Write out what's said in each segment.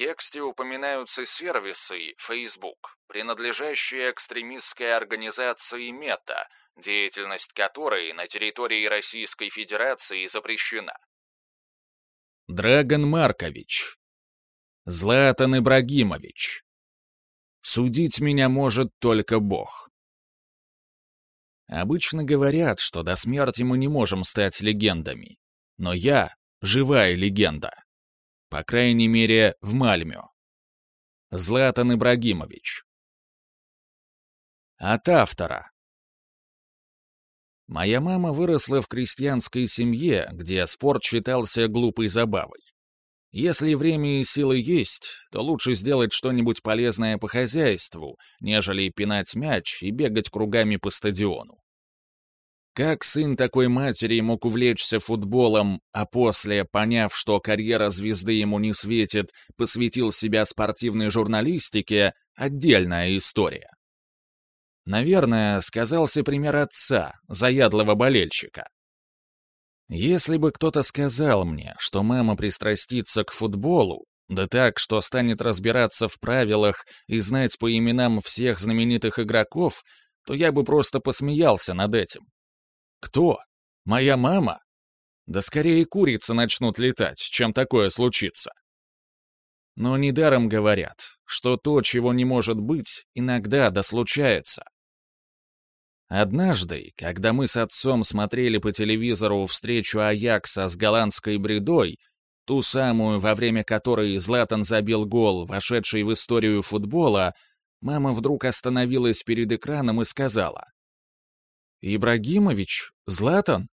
тексте упоминаются сервисы Facebook, принадлежащие экстремистской организации Мета, деятельность которой на территории Российской Федерации запрещена. Драгон Маркович. Златан Ибрагимович. Судить меня может только Бог. Обычно говорят, что до смерти мы не можем стать легендами. Но я — живая легенда. По крайней мере, в Мальмё. Златан Ибрагимович. От автора. Моя мама выросла в крестьянской семье, где спорт считался глупой забавой. Если время и силы есть, то лучше сделать что-нибудь полезное по хозяйству, нежели пинать мяч и бегать кругами по стадиону. Как сын такой матери мог увлечься футболом, а после, поняв, что карьера звезды ему не светит, посвятил себя спортивной журналистике — отдельная история. Наверное, сказался пример отца, заядлого болельщика. Если бы кто-то сказал мне, что мама пристрастится к футболу, да так, что станет разбираться в правилах и знать по именам всех знаменитых игроков, то я бы просто посмеялся над этим. Кто? Моя мама? Да скорее курицы начнут летать, чем такое случится. Но недаром говорят, что то, чего не может быть, иногда да случается. Однажды, когда мы с отцом смотрели по телевизору встречу Аякса с голландской бредой, ту самую, во время которой Златан забил гол, вошедший в историю футбола, мама вдруг остановилась перед экраном и сказала. «Ибрагимович? Златан?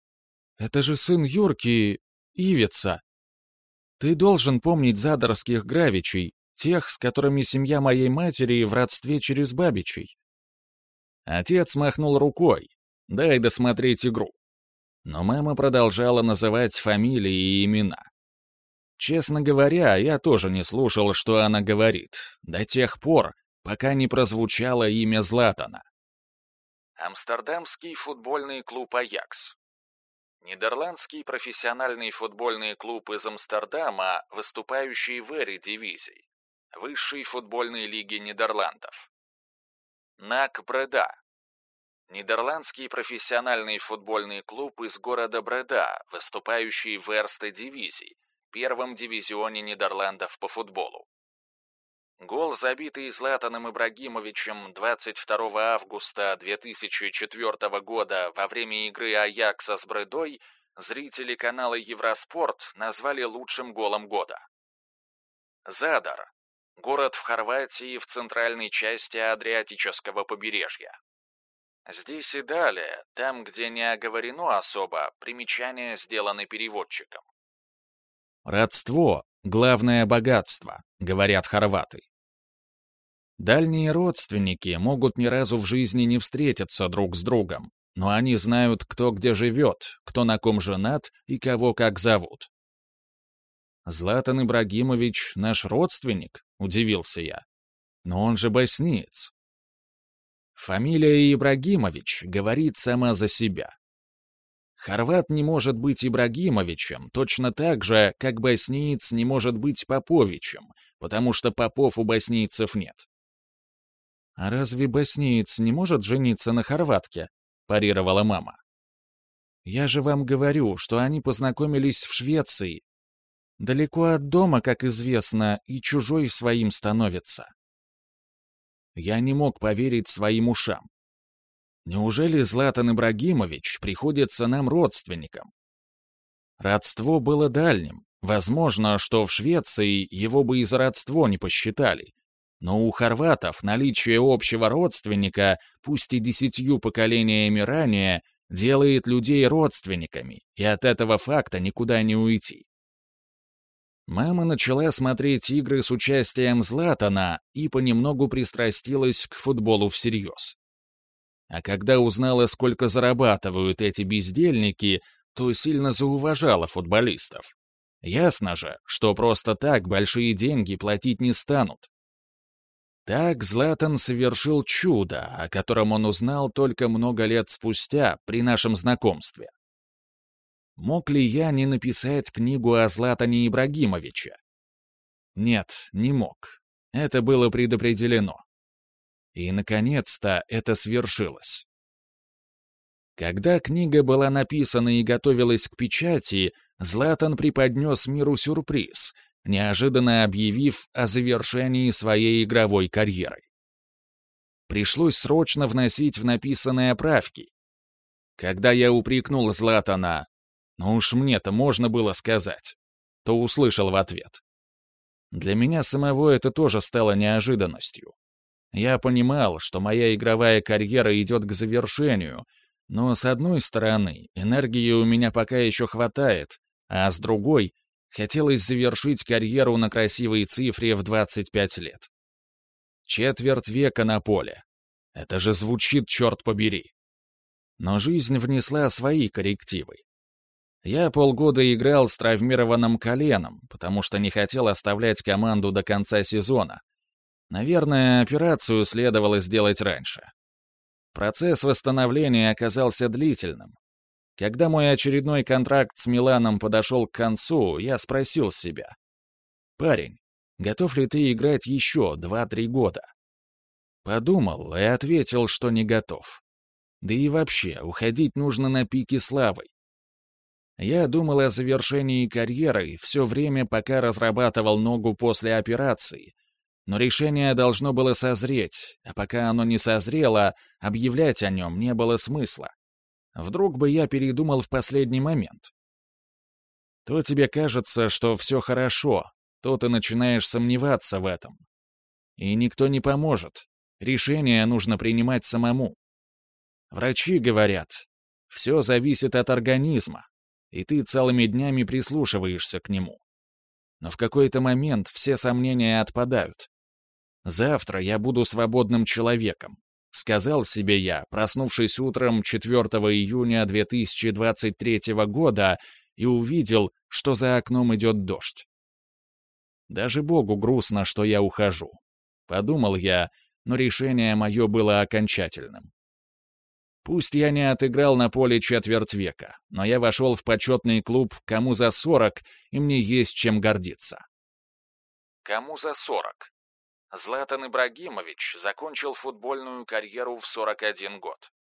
Это же сын Юрки, Ивица. Ты должен помнить задарских гравичей, тех, с которыми семья моей матери в родстве через бабичей. Отец махнул рукой. «Дай досмотреть игру». Но мама продолжала называть фамилии и имена. Честно говоря, я тоже не слушал, что она говорит, до тех пор, пока не прозвучало имя Златана. Амстердамский футбольный клуб «Аякс». Нидерландский профессиональный футбольный клуб из Амстердама, выступающий в эре-дивизии, высшей футбольной лиги Нидерландов. НАК Бреда. Нидерландский профессиональный футбольный клуб из города Бреда, выступающий в Эрсте дивизии, первом дивизионе Нидерландов по футболу. Гол, забитый Златаном Ибрагимовичем 22 августа 2004 года во время игры Аякса с Бредой, зрители канала Евроспорт назвали лучшим голом года. Задар Город в Хорватии в центральной части Адриатического побережья. Здесь и далее, там, где не оговорено особо, примечания сделаны переводчиком. «Родство — главное богатство», — говорят хорваты. Дальние родственники могут ни разу в жизни не встретиться друг с другом, но они знают, кто где живет, кто на ком женат и кого как зовут. «Златан Ибрагимович наш родственник?» — удивился я. «Но он же боснеец». Фамилия Ибрагимович говорит сама за себя. Хорват не может быть Ибрагимовичем точно так же, как боснеец не может быть Поповичем, потому что попов у боснийцев нет. «А разве боснеец не может жениться на хорватке?» — парировала мама. «Я же вам говорю, что они познакомились в Швеции, Далеко от дома, как известно, и чужой своим становится. Я не мог поверить своим ушам. Неужели Златан Ибрагимович приходится нам родственником? Родство было дальним. Возможно, что в Швеции его бы и за родство не посчитали. Но у хорватов наличие общего родственника, пусть и десятью поколениями ранее, делает людей родственниками, и от этого факта никуда не уйти. Мама начала смотреть игры с участием Златана и понемногу пристрастилась к футболу всерьез. А когда узнала, сколько зарабатывают эти бездельники, то сильно зауважала футболистов. Ясно же, что просто так большие деньги платить не станут. Так Златан совершил чудо, о котором он узнал только много лет спустя при нашем знакомстве. Мог ли я не написать книгу о Златане Ибрагимовиче? Нет, не мог. Это было предопределено. И, наконец-то, это свершилось. Когда книга была написана и готовилась к печати, Златан преподнес миру сюрприз, неожиданно объявив о завершении своей игровой карьеры. Пришлось срочно вносить в написанные правки. Когда я упрекнул Златана, ну уж мне-то можно было сказать, то услышал в ответ. Для меня самого это тоже стало неожиданностью. Я понимал, что моя игровая карьера идет к завершению — но с одной стороны, энергии у меня пока еще хватает, а с другой — хотелось завершить карьеру на красивой цифре в 25 лет. Четверть века на поле. Это же звучит, черт побери. Но жизнь внесла свои коррективы. Я полгода играл с травмированным коленом, потому что не хотел оставлять команду до конца сезона. Наверное, операцию следовало сделать раньше. Процесс восстановления оказался длительным. Когда мой очередной контракт с Миланом подошел к концу, я спросил себя. «Парень, готов ли ты играть еще 2-3 года?» Подумал и ответил, что не готов. Да и вообще, уходить нужно на пике славы. Я думал о завершении карьеры все время, пока разрабатывал ногу после операции, но решение должно было созреть, а пока оно не созрело, объявлять о нем не было смысла. Вдруг бы я передумал в последний момент. То тебе кажется, что все хорошо, то ты начинаешь сомневаться в этом. И никто не поможет. Решение нужно принимать самому. Врачи говорят, все зависит от организма, и ты целыми днями прислушиваешься к нему. Но в какой-то момент все сомнения отпадают. Завтра я буду свободным человеком, сказал себе я, проснувшись утром 4 июня 2023 года и увидел, что за окном идет дождь. Даже Богу грустно, что я ухожу. Подумал я, но решение мое было окончательным. Пусть я не отыграл на поле четверть века, но я вошел в почетный клуб «Кому за 40», и мне есть чем гордиться. «Кому за 40» Златан Ибрагимович закончил футбольную карьеру в 41 год.